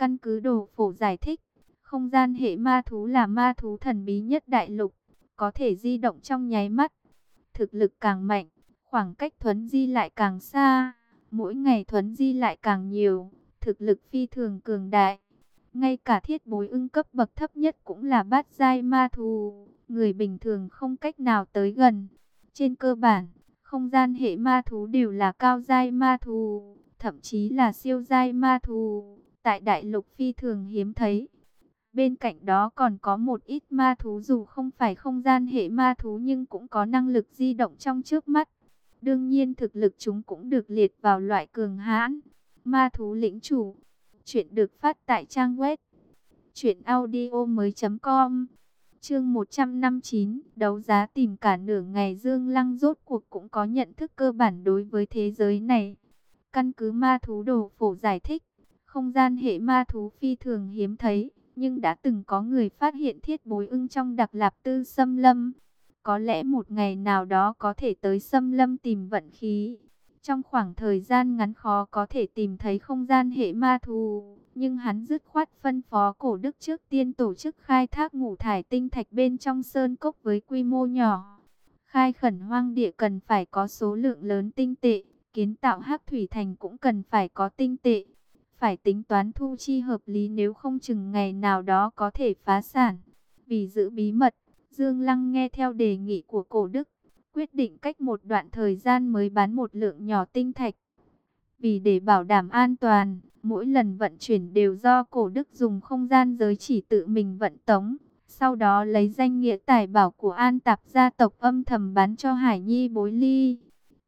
Căn cứ đồ phổ giải thích, không gian hệ ma thú là ma thú thần bí nhất đại lục, có thể di động trong nháy mắt. Thực lực càng mạnh, khoảng cách thuấn di lại càng xa, mỗi ngày thuấn di lại càng nhiều, thực lực phi thường cường đại. Ngay cả thiết bối ưng cấp bậc thấp nhất cũng là bát giai ma thú, người bình thường không cách nào tới gần. Trên cơ bản, không gian hệ ma thú đều là cao giai ma thú, thậm chí là siêu giai ma thú, tại đại lục phi thường hiếm thấy. Bên cạnh đó còn có một ít ma thú dù không phải không gian hệ ma thú nhưng cũng có năng lực di động trong trước mắt. Đương nhiên thực lực chúng cũng được liệt vào loại cường hãn. Ma thú lĩnh chủ. Chuyện được phát tại trang web. Chuyện audio mới com. Chương 159. Đấu giá tìm cả nửa ngày Dương Lăng rốt cuộc cũng có nhận thức cơ bản đối với thế giới này. Căn cứ ma thú đồ phổ giải thích. Không gian hệ ma thú phi thường hiếm thấy nhưng đã từng có người phát hiện thiết bối ưng trong đặc lạp tư xâm lâm. Có lẽ một ngày nào đó có thể tới xâm lâm tìm vận khí. Trong khoảng thời gian ngắn khó có thể tìm thấy không gian hệ ma thú, nhưng hắn dứt khoát phân phó cổ đức trước tiên tổ chức khai thác ngũ thải tinh thạch bên trong sơn cốc với quy mô nhỏ. Khai khẩn hoang địa cần phải có số lượng lớn tinh tệ, kiến tạo hắc thủy thành cũng cần phải có tinh tệ phải tính toán thu chi hợp lý nếu không chừng ngày nào đó có thể phá sản. Vì giữ bí mật, Dương Lăng nghe theo đề nghị của cổ đức, quyết định cách một đoạn thời gian mới bán một lượng nhỏ tinh thạch. Vì để bảo đảm an toàn, mỗi lần vận chuyển đều do cổ đức dùng không gian giới chỉ tự mình vận tống. Sau đó lấy danh nghĩa tài bảo của an tạp gia tộc âm thầm bán cho Hải Nhi bối ly.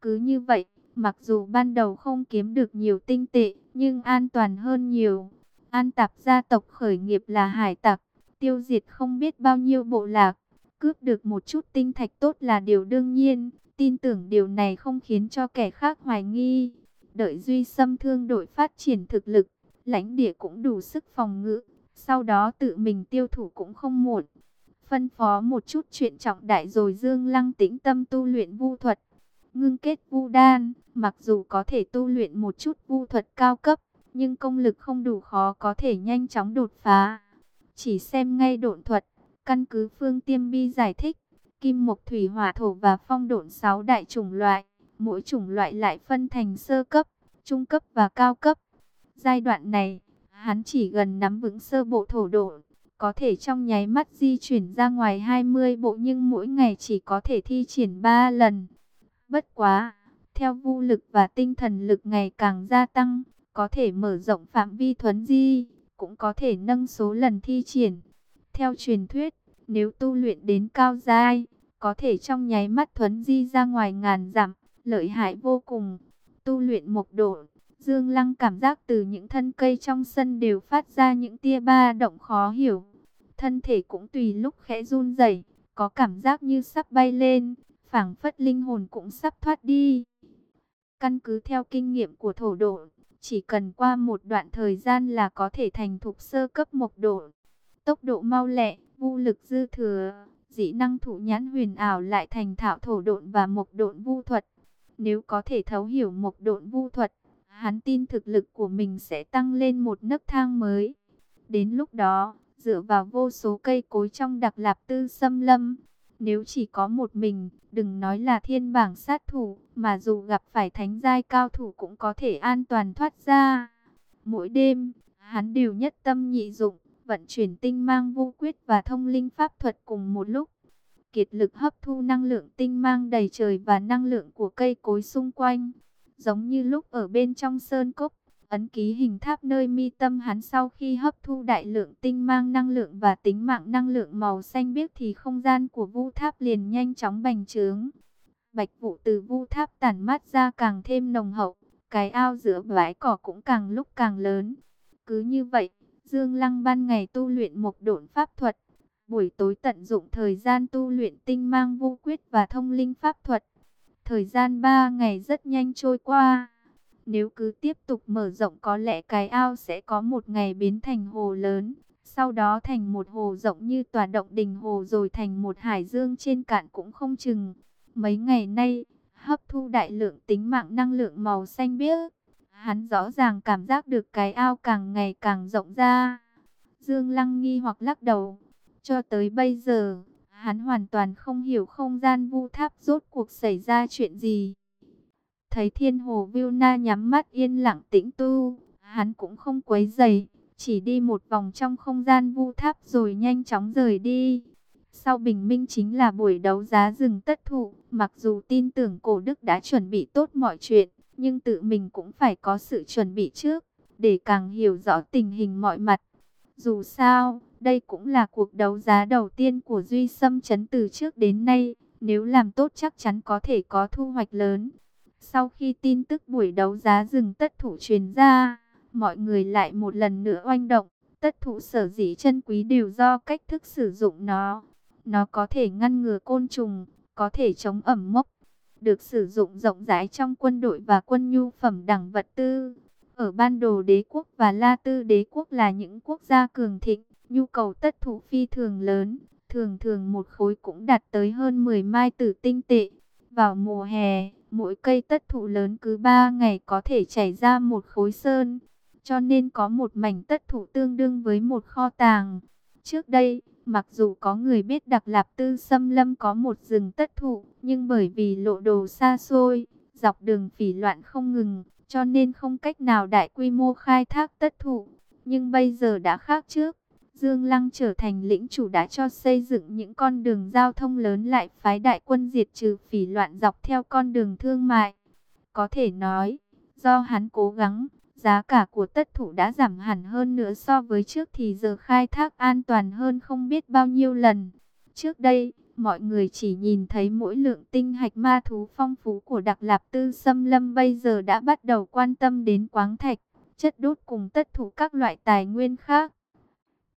Cứ như vậy, mặc dù ban đầu không kiếm được nhiều tinh tệ, nhưng an toàn hơn nhiều. An tạp gia tộc khởi nghiệp là hải tặc, tiêu diệt không biết bao nhiêu bộ lạc, cướp được một chút tinh thạch tốt là điều đương nhiên, tin tưởng điều này không khiến cho kẻ khác hoài nghi. Đợi duy xâm thương đội phát triển thực lực, lãnh địa cũng đủ sức phòng ngự, sau đó tự mình tiêu thủ cũng không muộn. Phân phó một chút chuyện trọng đại rồi Dương Lăng tĩnh tâm tu luyện vu thuật, ngưng kết vu đan, mặc dù có thể tu luyện một chút vu thuật cao cấp, nhưng công lực không đủ khó có thể nhanh chóng đột phá. Chỉ xem ngay độn thuật, căn cứ phương tiêm bi giải thích, kim mộc thủy hỏa thổ và phong độn 6 đại chủng loại, mỗi chủng loại lại phân thành sơ cấp, trung cấp và cao cấp. Giai đoạn này, hắn chỉ gần nắm vững sơ bộ thổ độn, có thể trong nháy mắt di chuyển ra ngoài 20 bộ nhưng mỗi ngày chỉ có thể thi triển 3 lần. Bất quá, theo vu lực và tinh thần lực ngày càng gia tăng, có thể mở rộng phạm vi thuấn di, cũng có thể nâng số lần thi triển. Theo truyền thuyết, nếu tu luyện đến cao giai, có thể trong nháy mắt thuấn di ra ngoài ngàn dặm, lợi hại vô cùng. Tu luyện mộc độ, Dương Lăng cảm giác từ những thân cây trong sân đều phát ra những tia ba động khó hiểu. Thân thể cũng tùy lúc khẽ run rẩy, có cảm giác như sắp bay lên, phảng phất linh hồn cũng sắp thoát đi. Căn cứ theo kinh nghiệm của thổ độ, chỉ cần qua một đoạn thời gian là có thể thành thục sơ cấp mộc độ. Tốc độ mau lẹ, vu lực dư thừa, dĩ năng thủ nhãn huyền ảo lại thành thạo thổ độn và mộc độn vu thuật. Nếu có thể thấu hiểu mộc độn vu thuật, hắn tin thực lực của mình sẽ tăng lên một nấc thang mới. Đến lúc đó, dựa vào vô số cây cối trong đặc lạp tư xâm lâm, nếu chỉ có một mình, đừng nói là thiên bảng sát thủ, mà dù gặp phải thánh giai cao thủ cũng có thể an toàn thoát ra. Mỗi đêm, hắn đều nhất tâm nhị dụng, vận chuyển tinh mang vô quyết và thông linh pháp thuật cùng một lúc. Kiệt lực hấp thu năng lượng tinh mang đầy trời và năng lượng của cây cối xung quanh. Giống như lúc ở bên trong sơn cốc, ấn ký hình tháp nơi mi tâm hắn sau khi hấp thu đại lượng tinh mang năng lượng và tính mạng năng lượng màu xanh biếc thì không gian của vu tháp liền nhanh chóng bành trướng. Bạch vụ từ vu tháp tản mát ra càng thêm nồng hậu, cái ao giữa bãi cỏ cũng càng lúc càng lớn. Cứ như vậy, Dương Lăng ban ngày tu luyện một độn pháp thuật, buổi tối tận dụng thời gian tu luyện tinh mang vu quyết và thông linh pháp thuật. Thời gian 3 ngày rất nhanh trôi qua. Nếu cứ tiếp tục mở rộng có lẽ cái ao sẽ có một ngày biến thành hồ lớn, sau đó thành một hồ rộng như tòa động đình hồ rồi thành một hải dương trên cạn cũng không chừng. Mấy ngày nay, hấp thu đại lượng tính mạng năng lượng màu xanh biếc, Hắn rõ ràng cảm giác được cái ao càng ngày càng rộng ra. Dương Lăng nghi hoặc lắc đầu. Cho tới bây giờ, hắn hoàn toàn không hiểu không gian vu tháp rốt cuộc xảy ra chuyện gì. Thấy thiên hồ viu Na nhắm mắt yên lặng tĩnh tu, hắn cũng không quấy dày, chỉ đi một vòng trong không gian vu tháp rồi nhanh chóng rời đi. Sau bình minh chính là buổi đấu giá rừng tất thụ, mặc dù tin tưởng cổ đức đã chuẩn bị tốt mọi chuyện, nhưng tự mình cũng phải có sự chuẩn bị trước, để càng hiểu rõ tình hình mọi mặt. Dù sao, đây cũng là cuộc đấu giá đầu tiên của Duy Sâm Chấn từ trước đến nay, nếu làm tốt chắc chắn có thể có thu hoạch lớn. Sau khi tin tức buổi đấu giá rừng tất thủ truyền ra, mọi người lại một lần nữa oanh động. Tất thủ sở dĩ chân quý đều do cách thức sử dụng nó. Nó có thể ngăn ngừa côn trùng, có thể chống ẩm mốc, được sử dụng rộng rãi trong quân đội và quân nhu phẩm đẳng vật tư. Ở ban đồ đế quốc và La Tư đế quốc là những quốc gia cường thịnh, nhu cầu tất thủ phi thường lớn, thường thường một khối cũng đạt tới hơn 10 mai tử tinh tệ. Vào mùa hè, mỗi cây tất thụ lớn cứ 3 ngày có thể chảy ra một khối sơn, cho nên có một mảnh tất thụ tương đương với một kho tàng. Trước đây, mặc dù có người biết Đặc Lạp Tư Xâm Lâm có một rừng tất thụ, nhưng bởi vì lộ đồ xa xôi, dọc đường phỉ loạn không ngừng, cho nên không cách nào đại quy mô khai thác tất thụ. Nhưng bây giờ đã khác trước, Dương Lăng trở thành lĩnh chủ đã cho xây dựng những con đường giao thông lớn lại phái đại quân diệt trừ phỉ loạn dọc theo con đường thương mại. Có thể nói, do hắn cố gắng, giá cả của tất thủ đã giảm hẳn hơn nữa so với trước thì giờ khai thác an toàn hơn không biết bao nhiêu lần. Trước đây, mọi người chỉ nhìn thấy mỗi lượng tinh hạch ma thú phong phú của Đặc Lạp Tư Xâm Lâm bây giờ đã bắt đầu quan tâm đến quáng thạch, chất đốt cùng tất thủ các loại tài nguyên khác.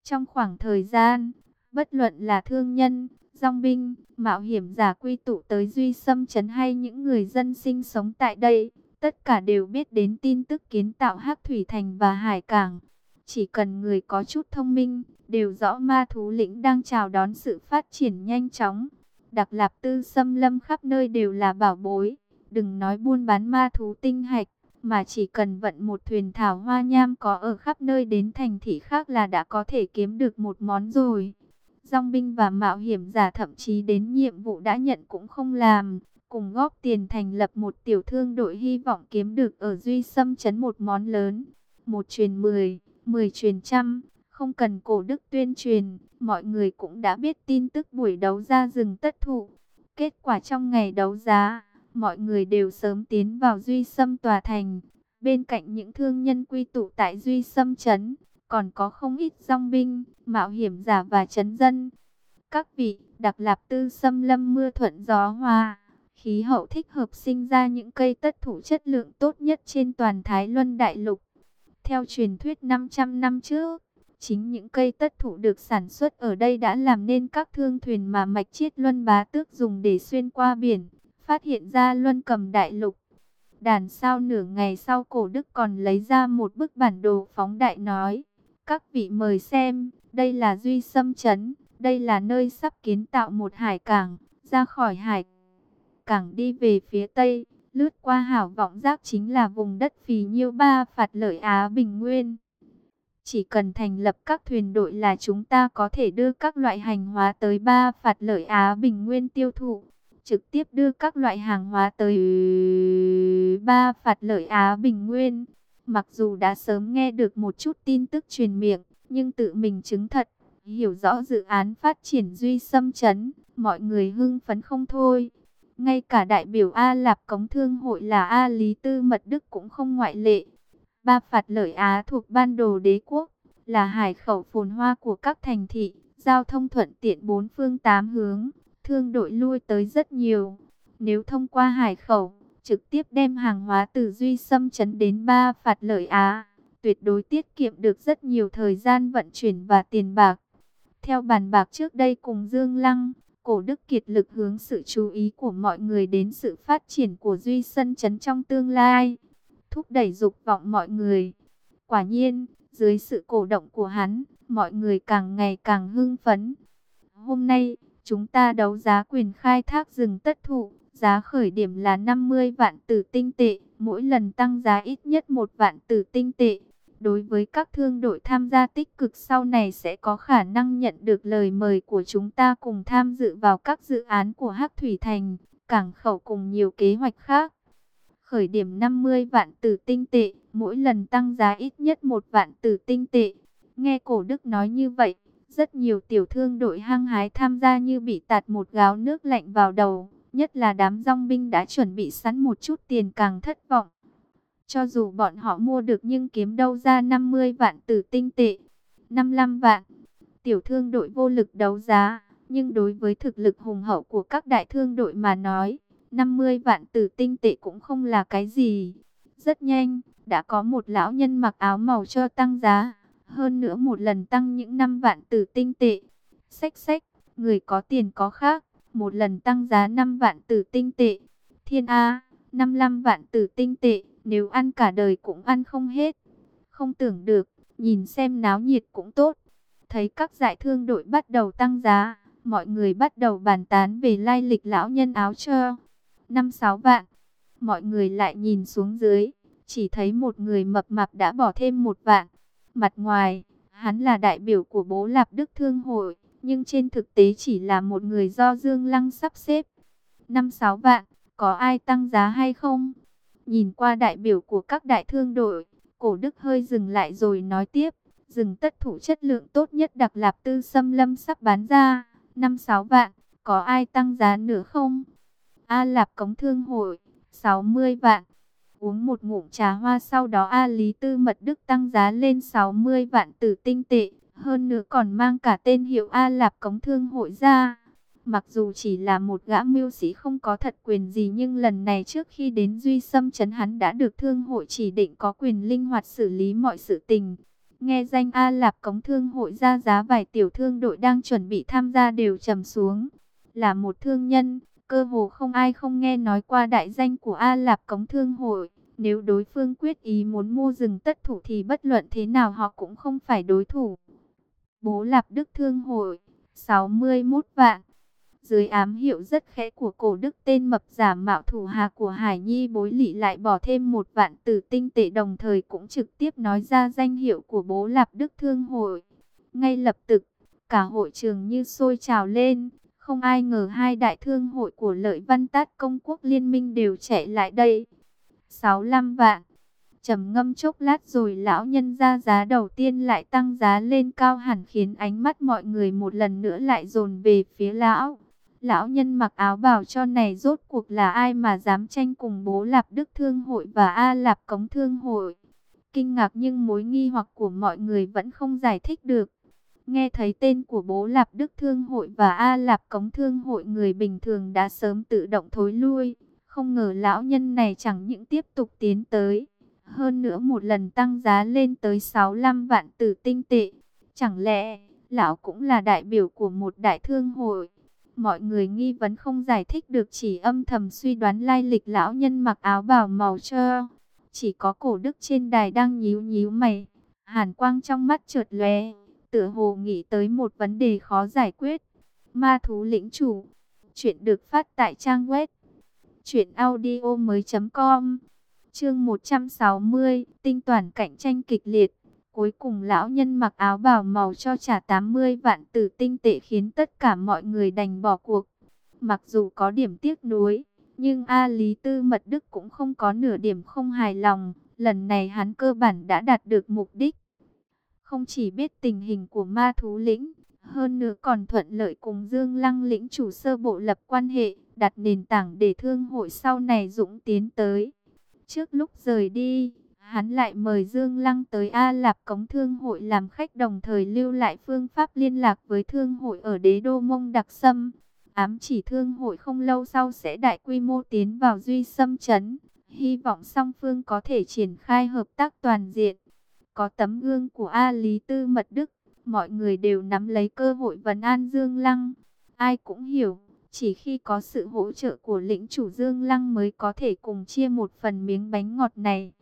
Trong khoảng thời gian, bất luận là thương nhân, dòng binh, mạo hiểm giả quy tụ tới Duy Sâm Trấn hay những người dân sinh sống tại đây, tất cả đều biết đến tin tức kiến tạo Hắc Thủy Thành và Hải Cảng. Chỉ cần người có chút thông minh, đều rõ ma thú lĩnh đang chào đón sự phát triển nhanh chóng. Đặc Lạp Tư xâm lâm khắp nơi đều là bảo bối, đừng nói buôn bán ma thú tinh hạch, mà chỉ cần vận một thuyền thảo hoa nham có ở khắp nơi đến thành thị khác là đã có thể kiếm được một món rồi. Dòng binh và mạo hiểm giả thậm chí đến nhiệm vụ đã nhận cũng không làm, cùng góp tiền thành lập một tiểu thương đội hy vọng kiếm được ở Duy Sâm chấn một món lớn. Một truyền mười, mười truyền trăm, không cần cổ đức tuyên truyền, mọi người cũng đã biết tin tức buổi đấu ra rừng tất thụ. Kết quả trong ngày đấu giá, mọi người đều sớm tiến vào Duy Sâm tòa thành. Bên cạnh những thương nhân quy tụ tại Duy Sâm Trấn, còn có không ít dòng binh, mạo hiểm giả và chấn dân. Các vị, đặc lạp tư xâm lâm mưa thuận gió hòa, khí hậu thích hợp sinh ra những cây tất thủ chất lượng tốt nhất trên toàn Thái Luân Đại Lục. Theo truyền thuyết 500 năm trước, chính những cây tất thủ được sản xuất ở đây đã làm nên các thương thuyền mà mạch chiết luân bá tước dùng để xuyên qua biển phát hiện ra luân cầm đại lục. Đàn sao nửa ngày sau cổ đức còn lấy ra một bức bản đồ phóng đại nói. Các vị mời xem, đây là Duy Sâm Trấn, đây là nơi sắp kiến tạo một hải cảng, ra khỏi hải cảng đi về phía tây, lướt qua hảo vọng giác chính là vùng đất phì nhiêu ba phạt lợi Á Bình Nguyên. Chỉ cần thành lập các thuyền đội là chúng ta có thể đưa các loại hành hóa tới ba phạt lợi Á Bình Nguyên tiêu thụ trực tiếp đưa các loại hàng hóa tới ba phạt lợi Á Bình Nguyên. Mặc dù đã sớm nghe được một chút tin tức truyền miệng, nhưng tự mình chứng thật, hiểu rõ dự án phát triển duy xâm chấn, mọi người hưng phấn không thôi. Ngay cả đại biểu A Lạp Cống Thương hội là A Lý Tư Mật Đức cũng không ngoại lệ. Ba phạt lợi Á thuộc ban đồ đế quốc, là hải khẩu phồn hoa của các thành thị, giao thông thuận tiện bốn phương tám hướng, thương đội lui tới rất nhiều. Nếu thông qua hải khẩu, trực tiếp đem hàng hóa từ Duy Sâm Trấn đến Ba Phạt Lợi Á, tuyệt đối tiết kiệm được rất nhiều thời gian vận chuyển và tiền bạc. Theo bàn bạc trước đây cùng Dương Lăng, Cổ Đức Kiệt lực hướng sự chú ý của mọi người đến sự phát triển của Duy Sân Trấn trong tương lai, thúc đẩy dục vọng mọi người. Quả nhiên, dưới sự cổ động của hắn, mọi người càng ngày càng hưng phấn. Hôm nay, Chúng ta đấu giá quyền khai thác rừng tất thụ, Giá khởi điểm là 50 vạn tử tinh tệ, mỗi lần tăng giá ít nhất một vạn tử tinh tệ. Đối với các thương đội tham gia tích cực sau này sẽ có khả năng nhận được lời mời của chúng ta cùng tham dự vào các dự án của Hắc Thủy Thành, cảng khẩu cùng nhiều kế hoạch khác. Khởi điểm 50 vạn tử tinh tệ, mỗi lần tăng giá ít nhất một vạn tử tinh tệ. Nghe cổ đức nói như vậy, rất nhiều tiểu thương đội hăng hái tham gia như bị tạt một gáo nước lạnh vào đầu. Nhất là đám rong binh đã chuẩn bị sẵn một chút tiền càng thất vọng. Cho dù bọn họ mua được nhưng kiếm đâu ra 50 vạn tử tinh tệ, 55 vạn. Tiểu thương đội vô lực đấu giá, nhưng đối với thực lực hùng hậu của các đại thương đội mà nói, 50 vạn tử tinh tệ cũng không là cái gì. Rất nhanh, đã có một lão nhân mặc áo màu cho tăng giá, hơn nữa một lần tăng những 5 vạn tử tinh tệ. Xách xách, người có tiền có khác, một lần tăng giá 5 vạn tử tinh tệ. Thiên A, 55 vạn tử tinh tệ, nếu ăn cả đời cũng ăn không hết. Không tưởng được, nhìn xem náo nhiệt cũng tốt. Thấy các giải thương đội bắt đầu tăng giá, mọi người bắt đầu bàn tán về lai lịch lão nhân áo trơ. 5-6 vạn, mọi người lại nhìn xuống dưới, chỉ thấy một người mập mạp đã bỏ thêm một vạn. Mặt ngoài, hắn là đại biểu của bố Lạp Đức Thương Hội, nhưng trên thực tế chỉ là một người do Dương Lăng sắp xếp. 5-6 vạn, có ai tăng giá hay không? Nhìn qua đại biểu của các đại thương đội, cổ đức hơi dừng lại rồi nói tiếp. Dừng tất thủ chất lượng tốt nhất đặc lạp tư xâm lâm sắp bán ra, 5-6 vạn, có ai tăng giá nữa không? A Lạp Cống Thương Hội, 60 vạn. Uống một ngụm trà hoa sau đó A Lý Tư Mật Đức tăng giá lên 60 vạn tử tinh tệ, hơn nữa còn mang cả tên hiệu A Lạp Cống Thương Hội ra. Mặc dù chỉ là một gã mưu sĩ không có thật quyền gì nhưng lần này trước khi đến Duy Sâm Trấn hắn đã được thương hội chỉ định có quyền linh hoạt xử lý mọi sự tình. Nghe danh A Lạp Cống Thương hội ra giá vài tiểu thương đội đang chuẩn bị tham gia đều trầm xuống. Là một thương nhân, cơ hồ không ai không nghe nói qua đại danh của A Lạp Cống Thương hội. Nếu đối phương quyết ý muốn mua rừng tất thủ thì bất luận thế nào họ cũng không phải đối thủ. Bố Lạp Đức Thương hội, 61 vạn. Dưới ám hiệu rất khẽ của cổ đức tên mập giả mạo thủ hà của Hải Nhi bối lị lại bỏ thêm một vạn từ tinh tệ đồng thời cũng trực tiếp nói ra danh hiệu của bố Lạp Đức Thương Hội. Ngay lập tức, cả hội trường như sôi trào lên, không ai ngờ hai đại thương hội của lợi văn tát công quốc liên minh đều chạy lại đây. 65 vạn trầm ngâm chốc lát rồi lão nhân ra giá đầu tiên lại tăng giá lên cao hẳn khiến ánh mắt mọi người một lần nữa lại dồn về phía lão. Lão nhân mặc áo bào cho này rốt cuộc là ai mà dám tranh cùng bố Lạp Đức Thương Hội và A Lạp Cống Thương Hội. Kinh ngạc nhưng mối nghi hoặc của mọi người vẫn không giải thích được. Nghe thấy tên của bố Lạp Đức Thương Hội và A Lạp Cống Thương Hội người bình thường đã sớm tự động thối lui. Không ngờ lão nhân này chẳng những tiếp tục tiến tới. Hơn nữa một lần tăng giá lên tới 65 vạn tử tinh tệ. Chẳng lẽ lão cũng là đại biểu của một đại thương hội? Mọi người nghi vấn không giải thích được chỉ âm thầm suy đoán lai lịch lão nhân mặc áo bào màu trơ. Chỉ có cổ đức trên đài đang nhíu nhíu mày. Hàn quang trong mắt trượt lóe, tựa hồ nghĩ tới một vấn đề khó giải quyết. Ma thú lĩnh chủ. Chuyện được phát tại trang web. Chuyện audio mới com. Chương 160. Tinh toàn cạnh tranh kịch liệt. Cuối cùng lão nhân mặc áo bào màu cho trả 80 vạn tử tinh tệ khiến tất cả mọi người đành bỏ cuộc. Mặc dù có điểm tiếc nuối, nhưng A Lý Tư Mật Đức cũng không có nửa điểm không hài lòng. Lần này hắn cơ bản đã đạt được mục đích. Không chỉ biết tình hình của ma thú lĩnh, hơn nữa còn thuận lợi cùng Dương Lăng lĩnh chủ sơ bộ lập quan hệ, đặt nền tảng để thương hội sau này dũng tiến tới. Trước lúc rời đi, Hắn lại mời Dương Lăng tới A Lạp Cống Thương hội làm khách đồng thời lưu lại phương pháp liên lạc với thương hội ở đế đô mông đặc sâm. Ám chỉ thương hội không lâu sau sẽ đại quy mô tiến vào duy xâm chấn. Hy vọng song phương có thể triển khai hợp tác toàn diện. Có tấm gương của A Lý Tư Mật Đức, mọi người đều nắm lấy cơ hội vấn an Dương Lăng. Ai cũng hiểu, chỉ khi có sự hỗ trợ của lĩnh chủ Dương Lăng mới có thể cùng chia một phần miếng bánh ngọt này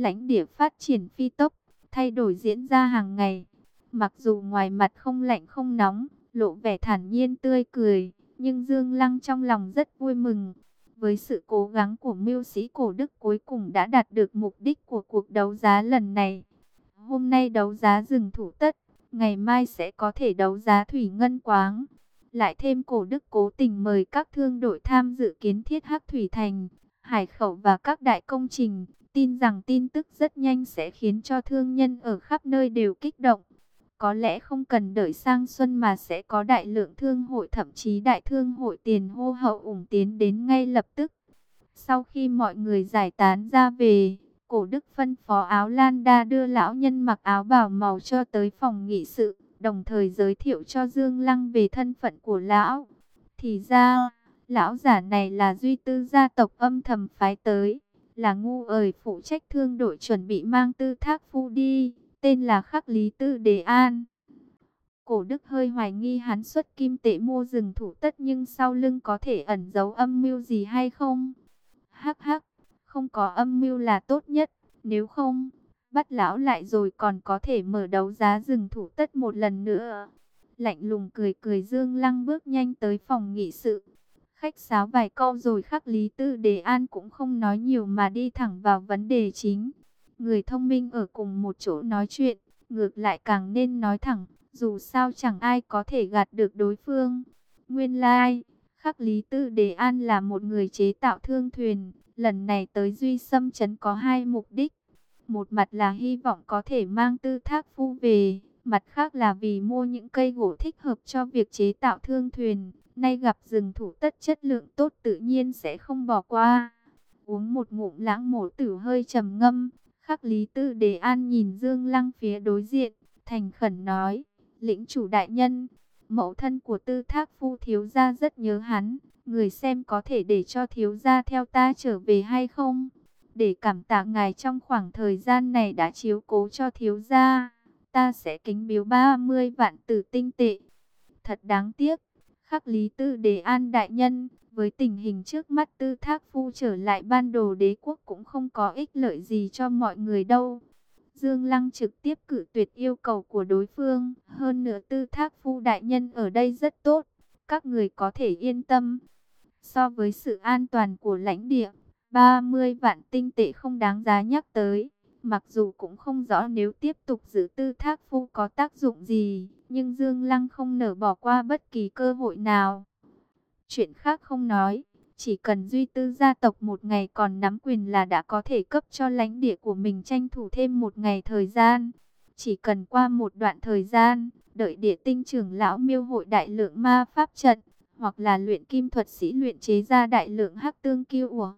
lãnh địa phát triển phi tốc, thay đổi diễn ra hàng ngày. Mặc dù ngoài mặt không lạnh không nóng, lộ vẻ thản nhiên tươi cười, nhưng Dương Lăng trong lòng rất vui mừng. Với sự cố gắng của mưu sĩ cổ đức cuối cùng đã đạt được mục đích của cuộc đấu giá lần này. Hôm nay đấu giá rừng thủ tất, ngày mai sẽ có thể đấu giá thủy ngân quáng. Lại thêm cổ đức cố tình mời các thương đội tham dự kiến thiết hắc thủy thành, hải khẩu và các đại công trình. Tin rằng tin tức rất nhanh sẽ khiến cho thương nhân ở khắp nơi đều kích động. Có lẽ không cần đợi sang xuân mà sẽ có đại lượng thương hội thậm chí đại thương hội tiền hô hậu ủng tiến đến ngay lập tức. Sau khi mọi người giải tán ra về, cổ đức phân phó áo Lan Đa đưa lão nhân mặc áo bào màu cho tới phòng nghị sự, đồng thời giới thiệu cho Dương Lăng về thân phận của lão. Thì ra, lão giả này là duy tư gia tộc âm thầm phái tới, là ngu ời phụ trách thương đội chuẩn bị mang tư thác phu đi tên là Khắc Lý Tư Đề An. Cổ Đức hơi hoài nghi hắn xuất kim tệ mua rừng thủ tất nhưng sau lưng có thể ẩn giấu âm mưu gì hay không? Hắc hắc, không có âm mưu là tốt nhất, nếu không, bắt lão lại rồi còn có thể mở đấu giá rừng thủ tất một lần nữa. Lạnh lùng cười cười Dương Lăng bước nhanh tới phòng nghị sự. Khách sáo vài câu rồi khắc Lý Tư Đề An cũng không nói nhiều mà đi thẳng vào vấn đề chính. Người thông minh ở cùng một chỗ nói chuyện, ngược lại càng nên nói thẳng, dù sao chẳng ai có thể gạt được đối phương. Nguyên lai, like, Khắc Lý Tư Đề An là một người chế tạo thương thuyền, lần này tới Duy Sâm Trấn có hai mục đích. Một mặt là hy vọng có thể mang tư thác phu về, mặt khác là vì mua những cây gỗ thích hợp cho việc chế tạo thương thuyền. Nay gặp rừng thủ tất chất lượng tốt tự nhiên sẽ không bỏ qua. Uống một ngụm lãng mổ tử hơi trầm ngâm, Khắc Lý Tư Đề An nhìn Dương Lăng phía đối diện, thành khẩn nói, lĩnh chủ đại nhân, mẫu thân của tư thác phu thiếu gia rất nhớ hắn, người xem có thể để cho thiếu gia theo ta trở về hay không? Để cảm tạ ngài trong khoảng thời gian này đã chiếu cố cho thiếu gia, ta sẽ kính biếu 30 vạn tử tinh tệ. Thật đáng tiếc, khắc lý tư đề an đại nhân, với tình hình trước mắt tư thác phu trở lại ban đồ đế quốc cũng không có ích lợi gì cho mọi người đâu. Dương Lăng trực tiếp cử tuyệt yêu cầu của đối phương. Hơn nữa tư thác phu đại nhân ở đây rất tốt. Các người có thể yên tâm. So với sự an toàn của lãnh địa, 30 vạn tinh tệ không đáng giá nhắc tới. Mặc dù cũng không rõ nếu tiếp tục giữ tư thác phu có tác dụng gì, nhưng Dương Lăng không nở bỏ qua bất kỳ cơ hội nào. Chuyện khác không nói, chỉ cần duy tư gia tộc một ngày còn nắm quyền là đã có thể cấp cho lãnh địa của mình tranh thủ thêm một ngày thời gian. Chỉ cần qua một đoạn thời gian, đợi địa tinh trưởng lão miêu hội đại lượng ma pháp trận, hoặc là luyện kim thuật sĩ luyện chế ra đại lượng hắc tương kiêu ủa.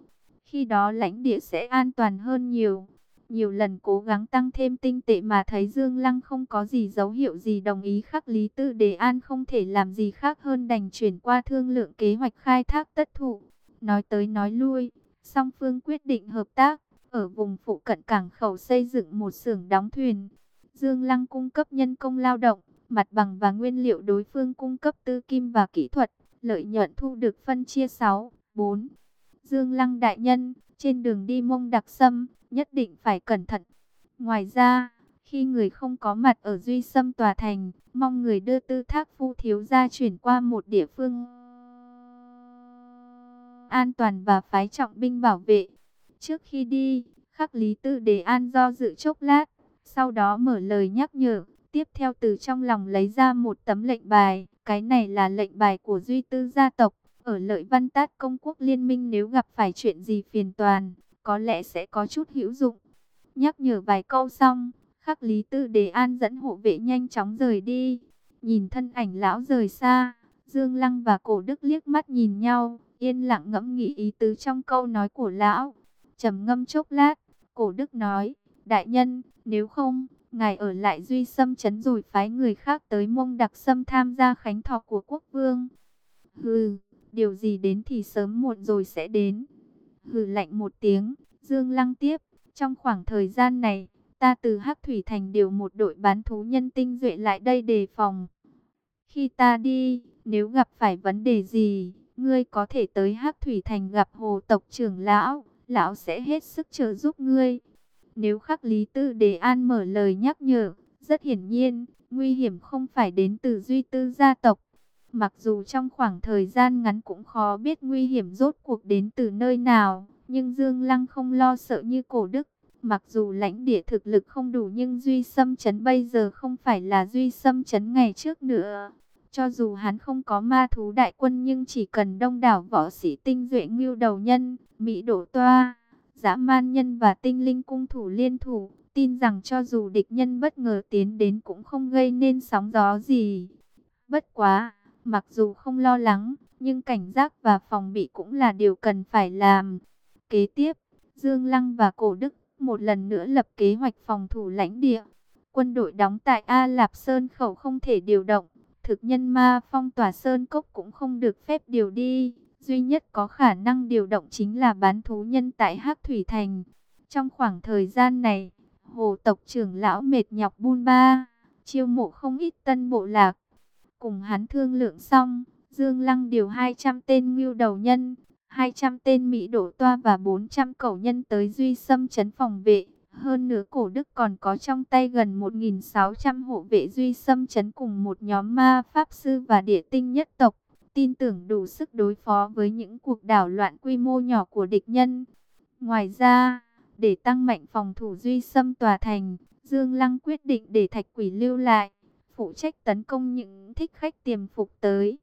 Khi đó lãnh địa sẽ an toàn hơn nhiều. Nhiều lần cố gắng tăng thêm tinh tệ mà thấy Dương Lăng không có gì dấu hiệu gì đồng ý khắc lý tư đề an không thể làm gì khác hơn đành chuyển qua thương lượng kế hoạch khai thác tất thụ. Nói tới nói lui, song phương quyết định hợp tác, ở vùng phụ cận cảng khẩu xây dựng một xưởng đóng thuyền. Dương Lăng cung cấp nhân công lao động, mặt bằng và nguyên liệu đối phương cung cấp tư kim và kỹ thuật, lợi nhuận thu được phân chia 6, 4. Dương Lăng đại nhân, trên đường đi mông đặc sâm, nhất định phải cẩn thận. Ngoài ra, khi người không có mặt ở Duy Sâm Tòa Thành, mong người đưa tư thác phu thiếu gia chuyển qua một địa phương an toàn và phái trọng binh bảo vệ. Trước khi đi, khắc lý tư đề an do dự chốc lát, sau đó mở lời nhắc nhở, tiếp theo từ trong lòng lấy ra một tấm lệnh bài. Cái này là lệnh bài của Duy Tư gia tộc, ở lợi văn tát công quốc liên minh nếu gặp phải chuyện gì phiền toàn, có lẽ sẽ có chút hữu dụng. Nhắc nhở vài câu xong, khắc lý tư đề an dẫn hộ vệ nhanh chóng rời đi. Nhìn thân ảnh lão rời xa, Dương Lăng và cổ đức liếc mắt nhìn nhau, yên lặng ngẫm nghĩ ý tứ trong câu nói của lão. trầm ngâm chốc lát, cổ đức nói, đại nhân, nếu không, ngài ở lại duy xâm chấn rồi phái người khác tới mông đặc xâm tham gia khánh thọ của quốc vương. Hừ, điều gì đến thì sớm muộn rồi sẽ đến hừ lạnh một tiếng, Dương Lăng tiếp, trong khoảng thời gian này, ta từ Hắc Thủy Thành điều một đội bán thú nhân tinh duệ lại đây đề phòng. Khi ta đi, nếu gặp phải vấn đề gì, ngươi có thể tới Hắc Thủy Thành gặp hồ tộc trưởng lão, lão sẽ hết sức trợ giúp ngươi. Nếu khắc lý tư đề an mở lời nhắc nhở, rất hiển nhiên, nguy hiểm không phải đến từ duy tư gia tộc. Mặc dù trong khoảng thời gian ngắn cũng khó biết nguy hiểm rốt cuộc đến từ nơi nào, nhưng Dương Lăng không lo sợ như cổ đức. Mặc dù lãnh địa thực lực không đủ nhưng Duy Sâm Trấn bây giờ không phải là Duy Sâm Trấn ngày trước nữa. Cho dù hắn không có ma thú đại quân nhưng chỉ cần đông đảo võ sĩ tinh duệ ngưu đầu nhân, Mỹ đổ toa, dã man nhân và tinh linh cung thủ liên thủ, tin rằng cho dù địch nhân bất ngờ tiến đến cũng không gây nên sóng gió gì. Bất quá, mặc dù không lo lắng, nhưng cảnh giác và phòng bị cũng là điều cần phải làm. Kế tiếp, Dương Lăng và Cổ Đức một lần nữa lập kế hoạch phòng thủ lãnh địa. Quân đội đóng tại A Lạp Sơn khẩu không thể điều động, thực nhân ma phong tỏa Sơn Cốc cũng không được phép điều đi. Duy nhất có khả năng điều động chính là bán thú nhân tại Hắc Thủy Thành. Trong khoảng thời gian này, hồ tộc trưởng lão mệt nhọc buôn ba, chiêu mộ không ít tân bộ lạc. Cùng hắn thương lượng xong, Dương Lăng điều 200 tên ngưu đầu nhân, 200 tên Mỹ đổ toa và 400 cầu nhân tới Duy xâm chấn phòng vệ. Hơn nữa cổ đức còn có trong tay gần 1.600 hộ vệ Duy xâm chấn cùng một nhóm ma pháp sư và địa tinh nhất tộc. Tin tưởng đủ sức đối phó với những cuộc đảo loạn quy mô nhỏ của địch nhân. Ngoài ra, để tăng mạnh phòng thủ Duy Sâm tòa thành, Dương Lăng quyết định để thạch quỷ lưu lại, phụ trách tấn công những thích khách tiềm phục tới.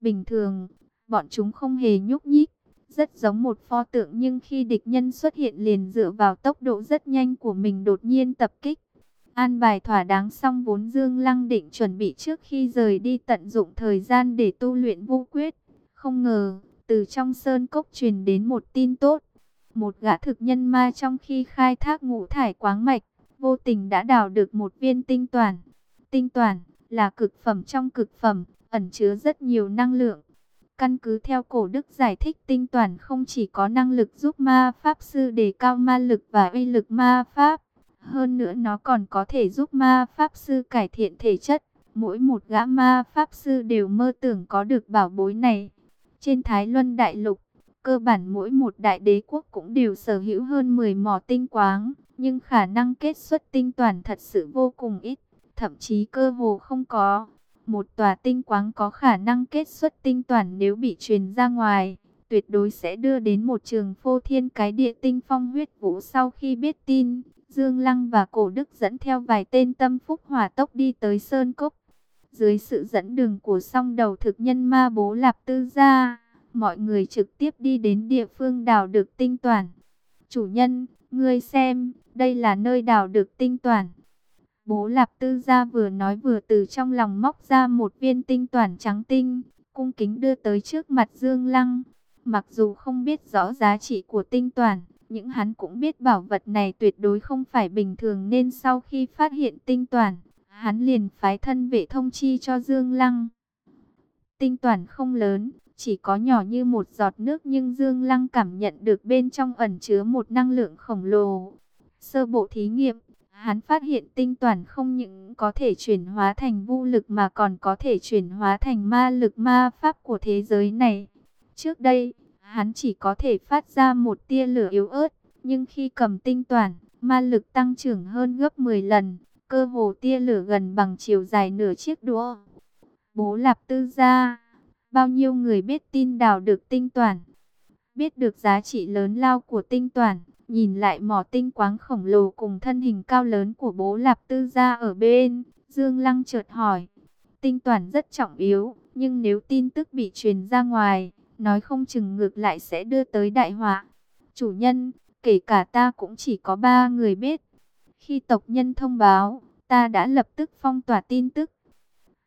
Bình thường, bọn chúng không hề nhúc nhích, rất giống một pho tượng nhưng khi địch nhân xuất hiện liền dựa vào tốc độ rất nhanh của mình đột nhiên tập kích. An bài thỏa đáng xong vốn Dương Lăng định chuẩn bị trước khi rời đi tận dụng thời gian để tu luyện vô quyết. Không ngờ, từ trong sơn cốc truyền đến một tin tốt. Một gã thực nhân ma trong khi khai thác ngũ thải quáng mạch, vô tình đã đào được một viên tinh toàn. Tinh toàn là cực phẩm trong cực phẩm, ẩn chứa rất nhiều năng lượng. Căn cứ theo cổ đức giải thích tinh toàn không chỉ có năng lực giúp ma pháp sư đề cao ma lực và uy lực ma pháp. Hơn nữa nó còn có thể giúp ma pháp sư cải thiện thể chất. Mỗi một gã ma pháp sư đều mơ tưởng có được bảo bối này. Trên Thái Luân Đại Lục, cơ bản mỗi một đại đế quốc cũng đều sở hữu hơn 10 mỏ tinh quáng. Nhưng khả năng kết xuất tinh toàn thật sự vô cùng ít, thậm chí cơ hồ không có. Một tòa tinh quáng có khả năng kết xuất tinh toàn nếu bị truyền ra ngoài, tuyệt đối sẽ đưa đến một trường phô thiên cái địa tinh phong huyết vũ sau khi biết tin. Dương Lăng và Cổ Đức dẫn theo vài tên tâm phúc hỏa tốc đi tới Sơn Cốc. Dưới sự dẫn đường của song đầu thực nhân ma bố Lạp Tư Gia, mọi người trực tiếp đi đến địa phương đào được tinh toàn. Chủ nhân, ngươi xem, đây là nơi đào được tinh toàn. Bố Lạp Tư Gia vừa nói vừa từ trong lòng móc ra một viên tinh toàn trắng tinh, cung kính đưa tới trước mặt Dương Lăng. Mặc dù không biết rõ giá trị của tinh toàn, những hắn cũng biết bảo vật này tuyệt đối không phải bình thường nên sau khi phát hiện tinh toàn, hắn liền phái thân vệ thông chi cho Dương Lăng. Tinh toàn không lớn, chỉ có nhỏ như một giọt nước nhưng Dương Lăng cảm nhận được bên trong ẩn chứa một năng lượng khổng lồ. Sơ bộ thí nghiệm, Hắn phát hiện tinh toàn không những có thể chuyển hóa thành vô lực mà còn có thể chuyển hóa thành ma lực ma pháp của thế giới này. Trước đây, hắn chỉ có thể phát ra một tia lửa yếu ớt, nhưng khi cầm tinh toàn, ma lực tăng trưởng hơn gấp 10 lần, cơ hồ tia lửa gần bằng chiều dài nửa chiếc đũa. Bố Lạp Tư gia, bao nhiêu người biết tin đào được tinh toàn, biết được giá trị lớn lao của tinh toàn, Nhìn lại mỏ tinh quáng khổng lồ cùng thân hình cao lớn của bố Lạp Tư gia ở bên, Dương Lăng chợt hỏi. Tinh toàn rất trọng yếu, nhưng nếu tin tức bị truyền ra ngoài, nói không chừng ngược lại sẽ đưa tới đại họa. Chủ nhân, kể cả ta cũng chỉ có ba người biết. Khi tộc nhân thông báo, ta đã lập tức phong tỏa tin tức.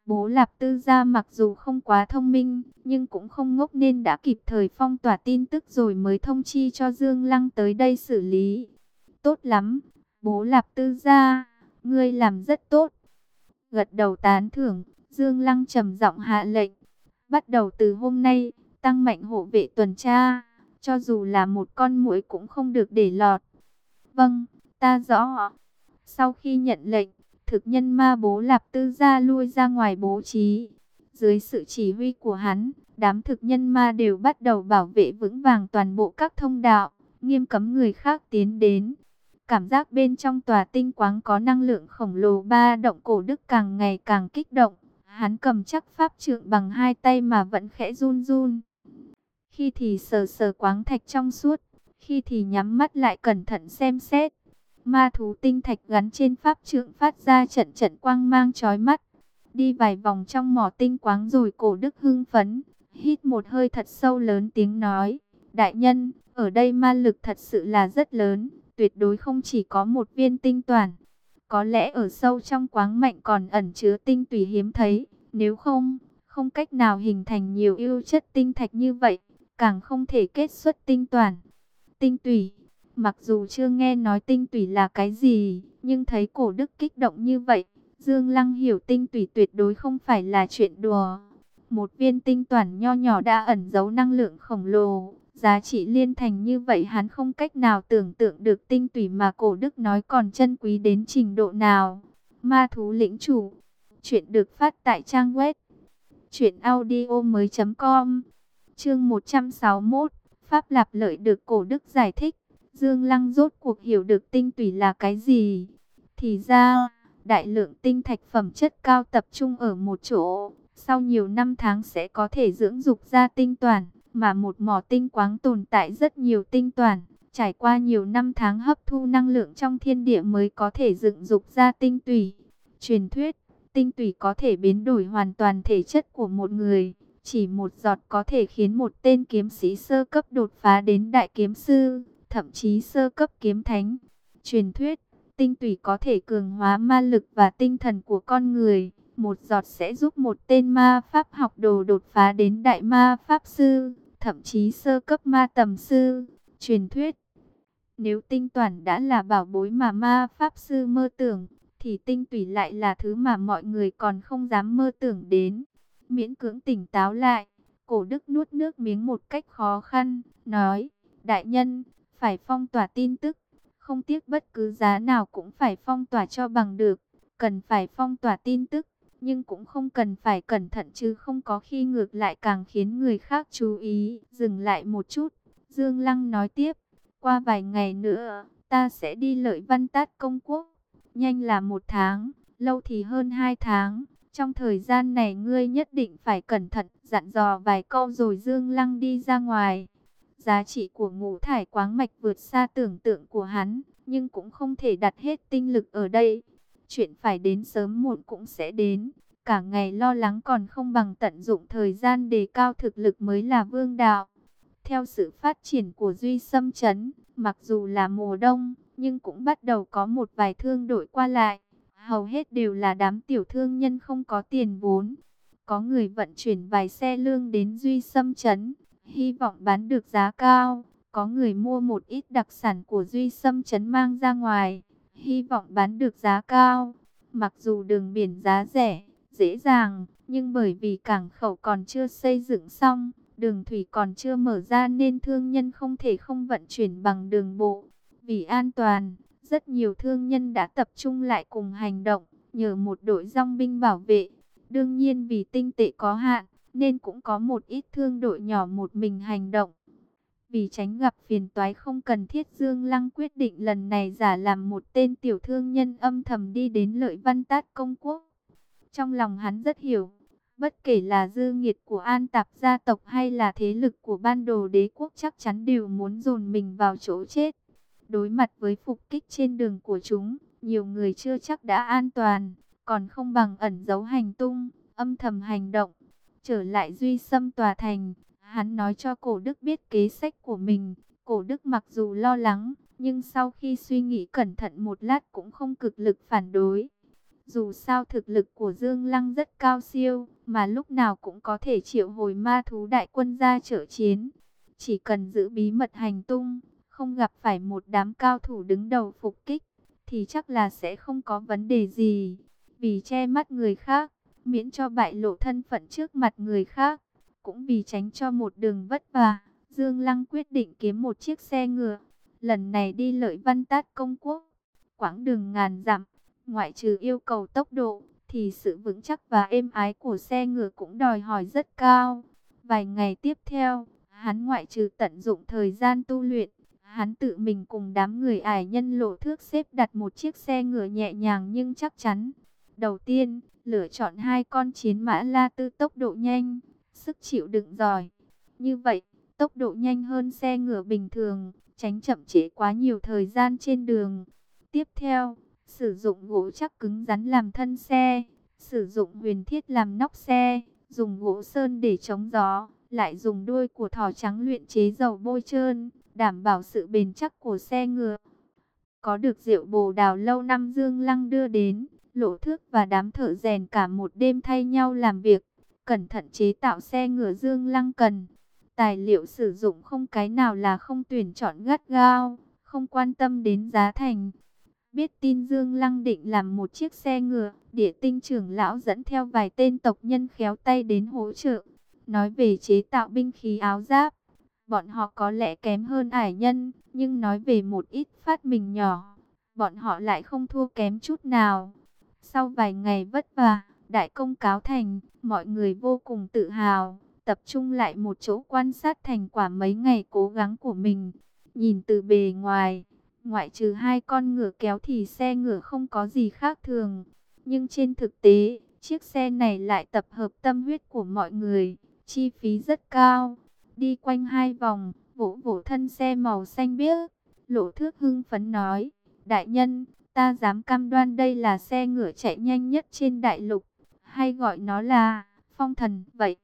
Bố Lạp Tư gia mặc dù không quá thông minh, nhưng cũng không ngốc nên đã kịp thời phong tỏa tin tức rồi mới thông chi cho Dương Lăng tới đây xử lý. Tốt lắm, bố Lạp Tư gia, ngươi làm rất tốt. Gật đầu tán thưởng, Dương Lăng trầm giọng hạ lệnh. Bắt đầu từ hôm nay, tăng mạnh hộ vệ tuần tra, cho dù là một con muỗi cũng không được để lọt. Vâng, ta rõ. Sau khi nhận lệnh, thực nhân ma bố lạp tư gia lui ra ngoài bố trí. Dưới sự chỉ huy của hắn, đám thực nhân ma đều bắt đầu bảo vệ vững vàng toàn bộ các thông đạo, nghiêm cấm người khác tiến đến. Cảm giác bên trong tòa tinh quáng có năng lượng khổng lồ ba động cổ đức càng ngày càng kích động. Hắn cầm chắc pháp trượng bằng hai tay mà vẫn khẽ run run. Khi thì sờ sờ quáng thạch trong suốt, khi thì nhắm mắt lại cẩn thận xem xét. Ma thú tinh thạch gắn trên pháp trượng phát ra trận trận quang mang chói mắt. Đi vài vòng trong mỏ tinh quáng rồi cổ đức hưng phấn, hít một hơi thật sâu lớn tiếng nói. Đại nhân, ở đây ma lực thật sự là rất lớn, tuyệt đối không chỉ có một viên tinh toàn. Có lẽ ở sâu trong quáng mạnh còn ẩn chứa tinh tùy hiếm thấy, nếu không, không cách nào hình thành nhiều ưu chất tinh thạch như vậy, càng không thể kết xuất tinh toàn. Tinh tùy, mặc dù chưa nghe nói tinh tùy là cái gì, nhưng thấy cổ đức kích động như vậy, Dương Lăng hiểu tinh tùy tuyệt đối không phải là chuyện đùa. Một viên tinh toàn nho nhỏ đã ẩn giấu năng lượng khổng lồ, giá trị liên thành như vậy hắn không cách nào tưởng tượng được tinh tùy mà cổ đức nói còn chân quý đến trình độ nào. Ma thú lĩnh chủ, chuyện được phát tại trang web truyệnaudiomoi.com. Chương 161, pháp lạp lợi được cổ đức giải thích. Dương Lăng rốt cuộc hiểu được tinh tủy là cái gì? Thì ra, đại lượng tinh thạch phẩm chất cao tập trung ở một chỗ, sau nhiều năm tháng sẽ có thể dưỡng dục ra tinh toàn, mà một mỏ tinh quáng tồn tại rất nhiều tinh toàn, trải qua nhiều năm tháng hấp thu năng lượng trong thiên địa mới có thể dựng dục ra tinh tủy Truyền thuyết, tinh tủy có thể biến đổi hoàn toàn thể chất của một người, chỉ một giọt có thể khiến một tên kiếm sĩ sơ cấp đột phá đến đại kiếm sư, thậm chí sơ cấp kiếm thánh. Truyền thuyết, tinh tủy có thể cường hóa ma lực và tinh thần của con người. Một giọt sẽ giúp một tên ma pháp học đồ đột phá đến đại ma pháp sư, thậm chí sơ cấp ma tầm sư. Truyền thuyết, nếu tinh toàn đã là bảo bối mà ma pháp sư mơ tưởng, thì tinh tủy lại là thứ mà mọi người còn không dám mơ tưởng đến. Miễn cưỡng tỉnh táo lại, cổ đức nuốt nước miếng một cách khó khăn, nói, đại nhân, phải phong tỏa tin tức, không tiếc bất cứ giá nào cũng phải phong tỏa cho bằng được, cần phải phong tỏa tin tức, nhưng cũng không cần phải cẩn thận chứ không có khi ngược lại càng khiến người khác chú ý. Dừng lại một chút, Dương Lăng nói tiếp, qua vài ngày nữa, ta sẽ đi lợi văn tát công quốc, nhanh là một tháng, lâu thì hơn hai tháng. Trong thời gian này ngươi nhất định phải cẩn thận, dặn dò vài câu rồi Dương Lăng đi ra ngoài. Giá trị của ngũ thải quáng mạch vượt xa tưởng tượng của hắn, nhưng cũng không thể đặt hết tinh lực ở đây. Chuyện phải đến sớm muộn cũng sẽ đến. Cả ngày lo lắng còn không bằng tận dụng thời gian đề cao thực lực mới là vương đạo. Theo sự phát triển của Duy Sâm Trấn, mặc dù là mùa đông, nhưng cũng bắt đầu có một vài thương đội qua lại. Hầu hết đều là đám tiểu thương nhân không có tiền vốn. Có người vận chuyển vài xe lương đến Duy Sâm Trấn, hy vọng bán được giá cao. Có người mua một ít đặc sản của Duy Sâm Trấn mang ra ngoài, hy vọng bán được giá cao. Mặc dù đường biển giá rẻ, dễ dàng, nhưng bởi vì cảng khẩu còn chưa xây dựng xong, đường thủy còn chưa mở ra nên thương nhân không thể không vận chuyển bằng đường bộ. Vì an toàn, rất nhiều thương nhân đã tập trung lại cùng hành động, nhờ một đội dòng binh bảo vệ. Đương nhiên vì tinh tệ có hạn, nên cũng có một ít thương đội nhỏ một mình hành động. Vì tránh gặp phiền toái không cần thiết Dương Lăng quyết định lần này giả làm một tên tiểu thương nhân âm thầm đi đến lợi văn tát công quốc. Trong lòng hắn rất hiểu, bất kể là dư nghiệt của an tạp gia tộc hay là thế lực của ban đồ đế quốc chắc chắn đều muốn dồn mình vào chỗ chết. Đối mặt với phục kích trên đường của chúng, nhiều người chưa chắc đã an toàn, còn không bằng ẩn giấu hành tung, âm thầm hành động. Trở lại duy xâm tòa thành, hắn nói cho cổ đức biết kế sách của mình. Cổ đức mặc dù lo lắng, nhưng sau khi suy nghĩ cẩn thận một lát cũng không cực lực phản đối. Dù sao thực lực của Dương Lăng rất cao siêu, mà lúc nào cũng có thể triệu hồi ma thú đại quân ra trợ chiến. Chỉ cần giữ bí mật hành tung, không gặp phải một đám cao thủ đứng đầu phục kích, thì chắc là sẽ không có vấn đề gì. Vì che mắt người khác, miễn cho bại lộ thân phận trước mặt người khác, cũng vì tránh cho một đường vất vả, Dương Lăng quyết định kiếm một chiếc xe ngựa. Lần này đi lợi văn tát công quốc, quãng đường ngàn dặm, ngoại trừ yêu cầu tốc độ, thì sự vững chắc và êm ái của xe ngựa cũng đòi hỏi rất cao. Vài ngày tiếp theo, hắn ngoại trừ tận dụng thời gian tu luyện, hắn tự mình cùng đám người ải nhân lộ thước xếp đặt một chiếc xe ngựa nhẹ nhàng nhưng chắc chắn Đầu tiên, lựa chọn hai con chiến mã La Tư tốc độ nhanh, sức chịu đựng giỏi. Như vậy, tốc độ nhanh hơn xe ngựa bình thường, tránh chậm trễ quá nhiều thời gian trên đường. Tiếp theo, sử dụng gỗ chắc cứng rắn làm thân xe, sử dụng huyền thiết làm nóc xe, dùng gỗ sơn để chống gió, lại dùng đuôi của thỏ trắng luyện chế dầu bôi trơn, đảm bảo sự bền chắc của xe ngựa. Có được rượu bồ đào lâu năm Dương Lăng đưa đến, lộ thước và đám thợ rèn cả một đêm thay nhau làm việc, cẩn thận chế tạo xe ngựa Dương Lăng cần. Tài liệu sử dụng không cái nào là không tuyển chọn gắt gao, không quan tâm đến giá thành. Biết tin Dương Lăng định làm một chiếc xe ngựa, địa tinh trưởng lão dẫn theo vài tên tộc nhân khéo tay đến hỗ trợ. Nói về chế tạo binh khí áo giáp, bọn họ có lẽ kém hơn ải nhân, nhưng nói về một ít phát minh nhỏ, bọn họ lại không thua kém chút nào. Sau vài ngày vất vả, đại công cáo thành, mọi người vô cùng tự hào, tập trung lại một chỗ quan sát thành quả mấy ngày cố gắng của mình. Nhìn từ bề ngoài, ngoại trừ hai con ngựa kéo thì xe ngựa không có gì khác thường. Nhưng trên thực tế, chiếc xe này lại tập hợp tâm huyết của mọi người, chi phí rất cao. Đi quanh hai vòng, vỗ vỗ thân xe màu xanh biếc, lộ thước hưng phấn nói, đại nhân, ta dám cam đoan đây là xe ngựa chạy nhanh nhất trên đại lục, hay gọi nó là phong thần vậy.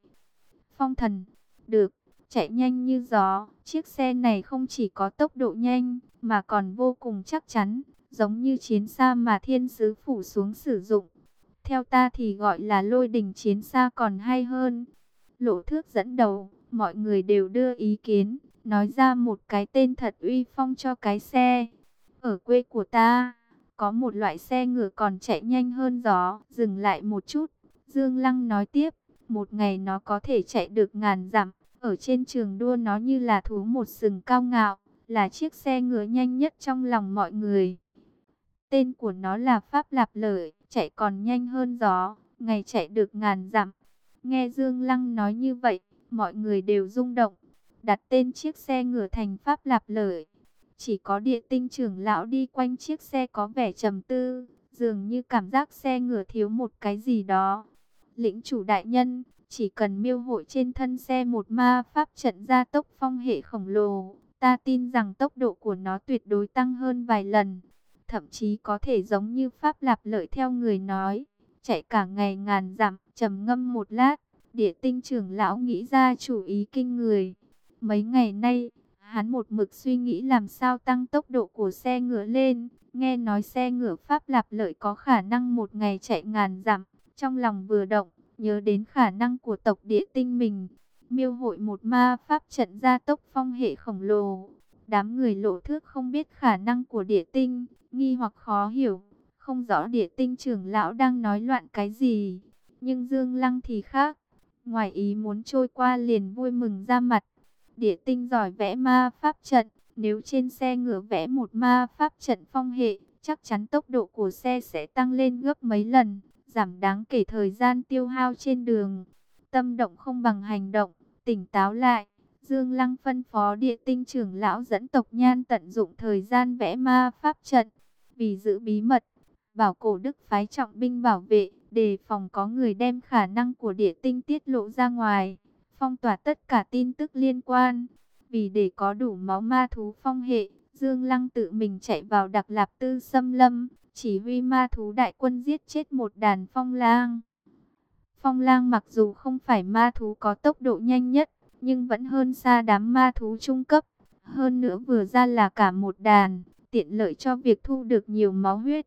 Phong thần, được, chạy nhanh như gió, chiếc xe này không chỉ có tốc độ nhanh, mà còn vô cùng chắc chắn, giống như chiến xa mà thiên sứ phủ xuống sử dụng. Theo ta thì gọi là lôi đình chiến xa còn hay hơn. Lộ thước dẫn đầu, mọi người đều đưa ý kiến, nói ra một cái tên thật uy phong cho cái xe. Ở quê của ta, có một loại xe ngựa còn chạy nhanh hơn gió, dừng lại một chút. Dương Lăng nói tiếp, một ngày nó có thể chạy được ngàn dặm, ở trên trường đua nó như là thú một sừng cao ngạo, là chiếc xe ngựa nhanh nhất trong lòng mọi người. Tên của nó là Pháp Lạp Lợi, chạy còn nhanh hơn gió, ngày chạy được ngàn dặm. Nghe Dương Lăng nói như vậy, mọi người đều rung động, đặt tên chiếc xe ngựa thành Pháp Lạp Lợi. Chỉ có địa tinh trưởng lão đi quanh chiếc xe có vẻ trầm tư, dường như cảm giác xe ngựa thiếu một cái gì đó. Lĩnh chủ đại nhân, chỉ cần miêu hội trên thân xe một ma pháp trận gia tốc phong hệ khổng lồ, ta tin rằng tốc độ của nó tuyệt đối tăng hơn vài lần. Thậm chí có thể giống như pháp lạp lợi theo người nói, chạy cả ngày ngàn dặm, trầm ngâm một lát, địa tinh trưởng lão nghĩ ra chủ ý kinh người. Mấy ngày nay, hắn một mực suy nghĩ làm sao tăng tốc độ của xe ngựa lên, nghe nói xe ngựa pháp lạp lợi có khả năng một ngày chạy ngàn dặm, trong lòng vừa động, nhớ đến khả năng của tộc địa tinh mình, miêu hội một ma pháp trận gia tốc phong hệ khổng lồ. Đám người lộ thước không biết khả năng của địa tinh, nghi hoặc khó hiểu, không rõ địa tinh trưởng lão đang nói loạn cái gì. Nhưng Dương Lăng thì khác, ngoài ý muốn trôi qua liền vui mừng ra mặt. Địa tinh giỏi vẽ ma pháp trận, nếu trên xe ngựa vẽ một ma pháp trận phong hệ, chắc chắn tốc độ của xe sẽ tăng lên gấp mấy lần giảm đáng kể thời gian tiêu hao trên đường. Tâm động không bằng hành động, tỉnh táo lại. Dương Lăng phân phó địa tinh trưởng lão dẫn tộc nhan tận dụng thời gian vẽ ma pháp trận. Vì giữ bí mật, bảo cổ đức phái trọng binh bảo vệ, đề phòng có người đem khả năng của địa tinh tiết lộ ra ngoài. Phong tỏa tất cả tin tức liên quan. Vì để có đủ máu ma thú phong hệ, Dương Lăng tự mình chạy vào đặc lạp tư xâm lâm, chỉ huy ma thú đại quân giết chết một đàn phong lang. Phong lang mặc dù không phải ma thú có tốc độ nhanh nhất, nhưng vẫn hơn xa đám ma thú trung cấp. Hơn nữa vừa ra là cả một đàn, tiện lợi cho việc thu được nhiều máu huyết.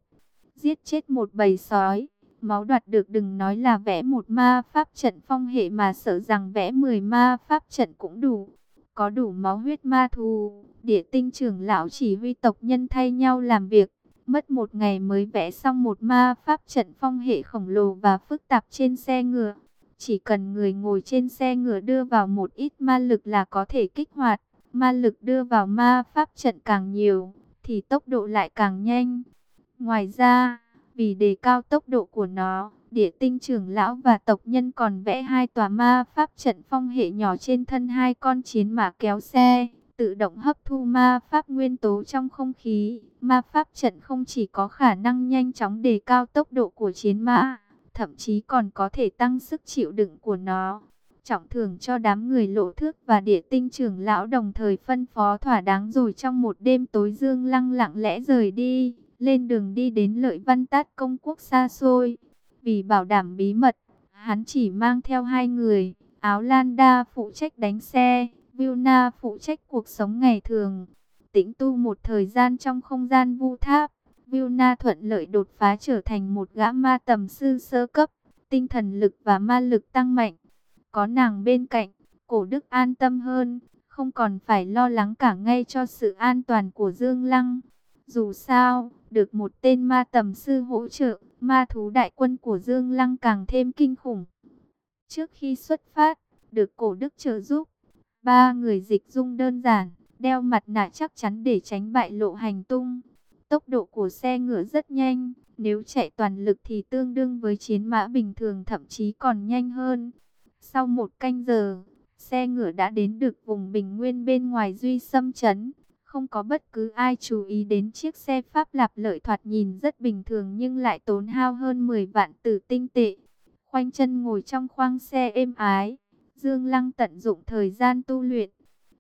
Giết chết một bầy sói, máu đoạt được đừng nói là vẽ một ma pháp trận phong hệ mà sợ rằng vẽ 10 ma pháp trận cũng đủ. Có đủ máu huyết ma thù, địa tinh trưởng lão chỉ huy tộc nhân thay nhau làm việc mất một ngày mới vẽ xong một ma pháp trận phong hệ khổng lồ và phức tạp trên xe ngựa. Chỉ cần người ngồi trên xe ngựa đưa vào một ít ma lực là có thể kích hoạt. Ma lực đưa vào ma pháp trận càng nhiều, thì tốc độ lại càng nhanh. Ngoài ra, vì đề cao tốc độ của nó, địa tinh trưởng lão và tộc nhân còn vẽ hai tòa ma pháp trận phong hệ nhỏ trên thân hai con chiến mã kéo xe, tự động hấp thu ma pháp nguyên tố trong không khí. Ma pháp trận không chỉ có khả năng nhanh chóng đề cao tốc độ của chiến mã, thậm chí còn có thể tăng sức chịu đựng của nó. Trọng thưởng cho đám người lộ thước và địa tinh trưởng lão đồng thời phân phó thỏa đáng rồi trong một đêm tối dương lăng lặng lẽ rời đi, lên đường đi đến lợi văn tát công quốc xa xôi. Vì bảo đảm bí mật, hắn chỉ mang theo hai người, áo lan đa phụ trách đánh xe, Vilna phụ trách cuộc sống ngày thường. Tĩnh tu một thời gian trong không gian vu tháp, Vilna thuận lợi đột phá trở thành một gã ma tầm sư sơ cấp, tinh thần lực và ma lực tăng mạnh. Có nàng bên cạnh, cổ đức an tâm hơn, không còn phải lo lắng cả ngay cho sự an toàn của Dương Lăng. Dù sao, được một tên ma tầm sư hỗ trợ, ma thú đại quân của Dương Lăng càng thêm kinh khủng. Trước khi xuất phát, được cổ đức trợ giúp, ba người dịch dung đơn giản, đeo mặt nạ chắc chắn để tránh bại lộ hành tung. Tốc độ của xe ngựa rất nhanh, nếu chạy toàn lực thì tương đương với chiến mã bình thường thậm chí còn nhanh hơn. Sau một canh giờ, xe ngựa đã đến được vùng bình nguyên bên ngoài Duy Sâm Trấn. Không có bất cứ ai chú ý đến chiếc xe Pháp lạp lợi thoạt nhìn rất bình thường nhưng lại tốn hao hơn 10 vạn tử tinh tệ. Khoanh chân ngồi trong khoang xe êm ái, Dương Lăng tận dụng thời gian tu luyện.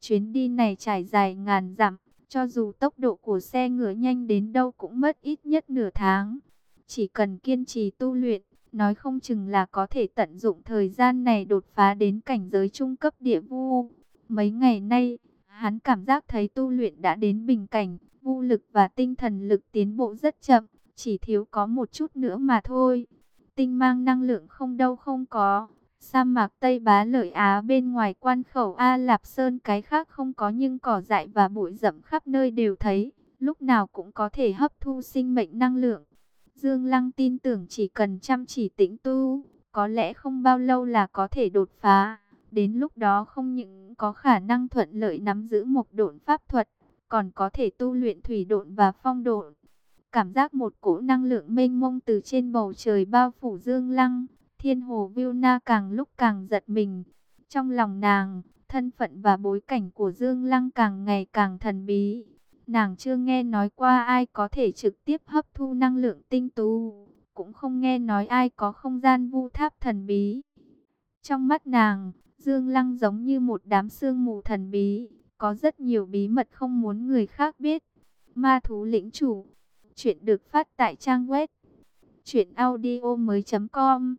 Chuyến đi này trải dài ngàn dặm, cho dù tốc độ của xe ngựa nhanh đến đâu cũng mất ít nhất nửa tháng. Chỉ cần kiên trì tu luyện, nói không chừng là có thể tận dụng thời gian này đột phá đến cảnh giới trung cấp địa vu. Mấy ngày nay, hắn cảm giác thấy tu luyện đã đến bình cảnh, vô lực và tinh thần lực tiến bộ rất chậm, chỉ thiếu có một chút nữa mà thôi. Tinh mang năng lượng không đâu không có. Sa mạc Tây Bá Lợi Á bên ngoài quan khẩu A Lạp Sơn cái khác không có nhưng cỏ dại và bụi rậm khắp nơi đều thấy, lúc nào cũng có thể hấp thu sinh mệnh năng lượng. Dương Lăng tin tưởng chỉ cần chăm chỉ tĩnh tu, có lẽ không bao lâu là có thể đột phá. Đến lúc đó không những có khả năng thuận lợi nắm giữ một độn pháp thuật, còn có thể tu luyện thủy độn và phong độn. Cảm giác một cỗ năng lượng mênh mông từ trên bầu trời bao phủ Dương Lăng, Thiên Hồ Vilna càng lúc càng giật mình. Trong lòng nàng, thân phận và bối cảnh của Dương Lăng càng ngày càng thần bí. Nàng chưa nghe nói qua ai có thể trực tiếp hấp thu năng lượng tinh tú, cũng không nghe nói ai có không gian vu tháp thần bí. Trong mắt nàng, Dương Lăng giống như một đám sương mù thần bí, có rất nhiều bí mật không muốn người khác biết. Ma thú lĩnh chủ, chuyện được phát tại trang web truyệnaudiomoi.com.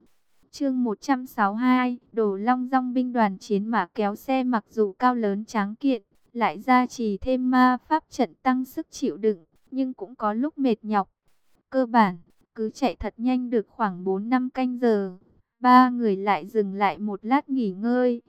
Chương 162, Đồ Long Dung binh đoàn chiến mã kéo xe mặc dù cao lớn tráng kiện, lại gia trì thêm ma pháp trận tăng sức chịu đựng, nhưng cũng có lúc mệt nhọc. Cơ bản, cứ chạy thật nhanh được khoảng 4 năm canh giờ, ba người lại dừng lại một lát nghỉ ngơi.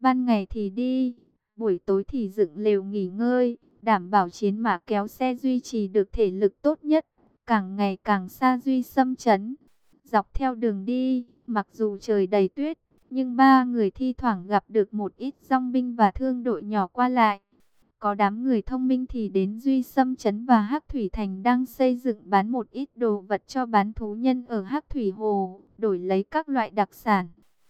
Ban ngày thì đi, buổi tối thì dựng lều nghỉ ngơi, đảm bảo chiến mã kéo xe duy trì được thể lực tốt nhất, càng ngày càng xa duy xâm chấn. Dọc theo đường đi, mặc dù trời đầy tuyết, nhưng ba người thi thoảng gặp được một ít dòng binh và thương đội nhỏ qua lại. Có đám người thông minh thì đến Duy Sâm Trấn và Hắc Thủy Thành đang xây dựng bán một ít đồ vật cho bán thú nhân ở Hắc Thủy Hồ, đổi lấy các loại đặc sản.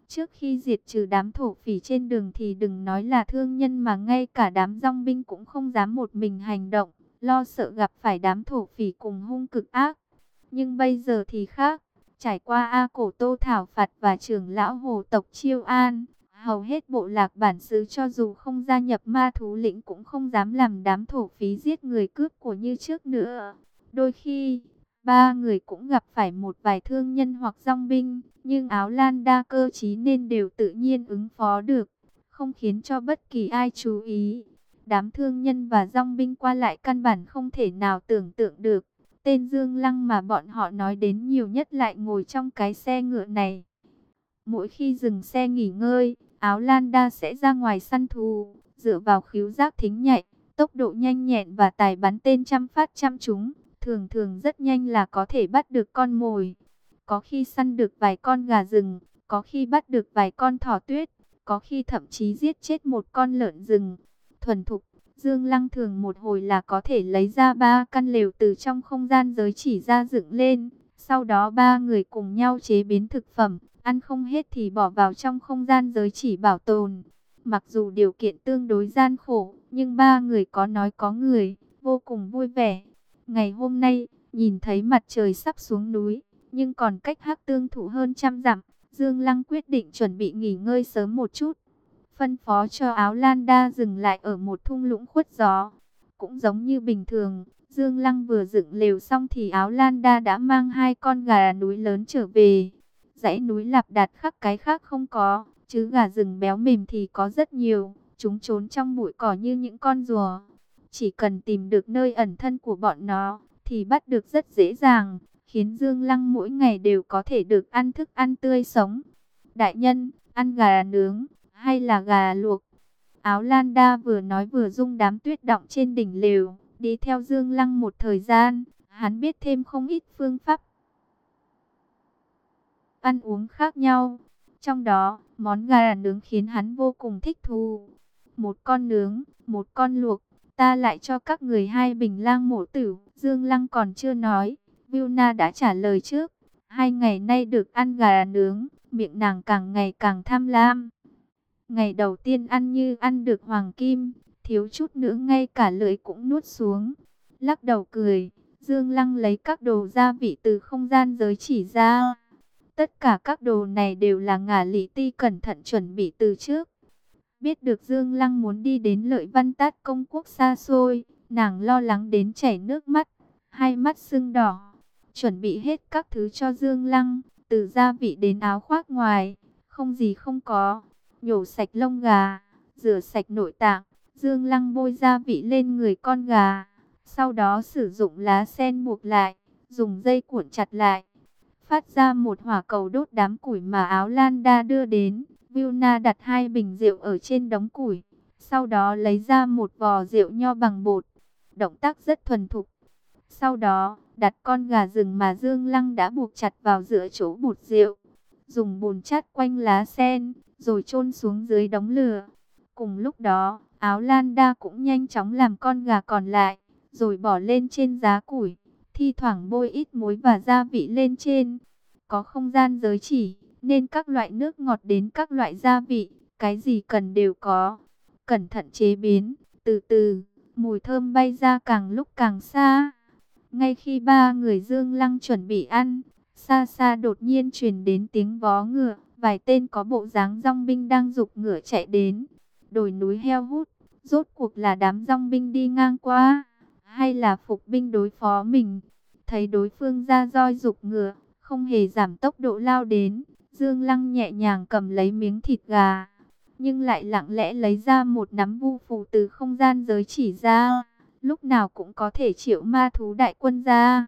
Trước khi diệt trừ đám thổ phỉ trên đường thì đừng nói là thương nhân mà ngay cả đám rong binh cũng không dám một mình hành động, lo sợ gặp phải đám thổ phỉ cùng hung cực ác. Nhưng bây giờ thì khác, Trải qua A Cổ Tô Thảo Phạt và trưởng lão hồ tộc Chiêu An, hầu hết bộ lạc bản xứ cho dù không gia nhập ma thú lĩnh cũng không dám làm đám thổ phí giết người cướp của như trước nữa. Đôi khi, ba người cũng gặp phải một vài thương nhân hoặc dòng binh, nhưng áo lan đa cơ trí nên đều tự nhiên ứng phó được, không khiến cho bất kỳ ai chú ý. Đám thương nhân và dòng binh qua lại căn bản không thể nào tưởng tượng được Tên Dương Lăng mà bọn họ nói đến nhiều nhất lại ngồi trong cái xe ngựa này. Mỗi khi dừng xe nghỉ ngơi, áo lan đa sẽ ra ngoài săn thù, dựa vào khíu giác thính nhạy, tốc độ nhanh nhẹn và tài bắn tên trăm phát trăm chúng, thường thường rất nhanh là có thể bắt được con mồi. Có khi săn được vài con gà rừng, có khi bắt được vài con thỏ tuyết, có khi thậm chí giết chết một con lợn rừng. Thuần thục Dương Lăng thường một hồi là có thể lấy ra ba căn lều từ trong không gian giới chỉ ra dựng lên. Sau đó ba người cùng nhau chế biến thực phẩm, ăn không hết thì bỏ vào trong không gian giới chỉ bảo tồn. Mặc dù điều kiện tương đối gian khổ, Nhưng ba người có nói có người, vô cùng vui vẻ. Ngày hôm nay, nhìn thấy mặt trời sắp xuống núi, nhưng còn cách hắc tương thủ hơn trăm dặm. Dương Lăng quyết định chuẩn bị nghỉ ngơi sớm một chút. Phân phó cho áo lan đa dừng lại ở một thung lũng khuất gió. Cũng giống như bình thường, Dương Lăng vừa dựng lều xong thì áo lan đa đã mang hai con gà núi lớn trở về. Dãy núi lạp đạt khắc cái khác không có, chứ gà rừng béo mềm thì có rất nhiều. Chúng trốn trong bụi cỏ như những con rùa. Chỉ cần tìm được nơi ẩn thân của bọn nó, thì bắt được rất dễ dàng, khiến Dương Lăng mỗi ngày đều có thể được ăn thức ăn tươi sống. Đại nhân, ăn gà nướng, hay là gà luộc? Áo Lan Đa vừa nói vừa rung đám tuyết động trên đỉnh lều, đi theo Dương Lăng một thời gian, hắn biết thêm không ít phương pháp ăn uống khác nhau. Trong đó, món gà nướng khiến hắn vô cùng thích thú. Một con nướng, một con luộc, ta lại cho các người hai bình lang mổ tử. Dương Lăng còn chưa nói, Vilna đã trả lời trước. Hai ngày nay được ăn gà nướng, miệng nàng càng ngày càng tham lam. Ngày đầu tiên ăn như ăn được hoàng kim, thiếu chút nữa ngay cả lưỡi cũng nuốt xuống. Lắc đầu cười, Dương Lăng lấy các đồ gia vị từ không gian giới chỉ ra. Tất cả các đồ này đều là ngả lý ti cẩn thận chuẩn bị từ trước. Biết được Dương Lăng muốn đi đến lợi văn tát công quốc xa xôi, nàng lo lắng đến chảy nước mắt, hai mắt sưng đỏ. Chuẩn bị hết các thứ cho Dương Lăng, từ gia vị đến áo khoác ngoài, không gì không có. Nhổ sạch lông gà, rửa sạch nội tạng, Dương Lăng bôi gia vị lên người con gà. Sau đó sử dụng lá sen buộc lại, dùng dây cuộn chặt lại. Phát ra một hỏa cầu đốt đám củi mà áo lan đa đưa đến. Vilna đặt hai bình rượu ở trên đống củi. Sau đó lấy ra một vò rượu nho bằng bột. Động tác rất thuần thục. Sau đó, đặt con gà rừng mà Dương Lăng đã buộc chặt vào giữa chỗ bột rượu. Dùng bùn chát quanh lá sen, rồi chôn xuống dưới đống lửa. Cùng lúc đó, áo lan đa cũng nhanh chóng làm con gà còn lại, rồi bỏ lên trên giá củi. Thi thoảng bôi ít muối và gia vị lên trên. Có không gian giới chỉ, nên các loại nước ngọt đến các loại gia vị, cái gì cần đều có. Cẩn thận chế biến, từ từ, mùi thơm bay ra càng lúc càng xa. Ngay khi ba người Dương Lăng chuẩn bị ăn, xa xa đột nhiên truyền đến tiếng vó ngựa, vài tên có bộ dáng rong binh đang dục ngựa chạy đến. Đồi núi heo hút, rốt cuộc là đám rong binh đi ngang qua, hay là phục binh đối phó mình. Thấy đối phương ra roi dục ngựa, không hề giảm tốc độ lao đến, Dương Lăng nhẹ nhàng cầm lấy miếng thịt gà, nhưng lại lặng lẽ lấy ra một nắm vu phù từ không gian giới chỉ ra, lúc nào cũng có thể triệu ma thú đại quân ra.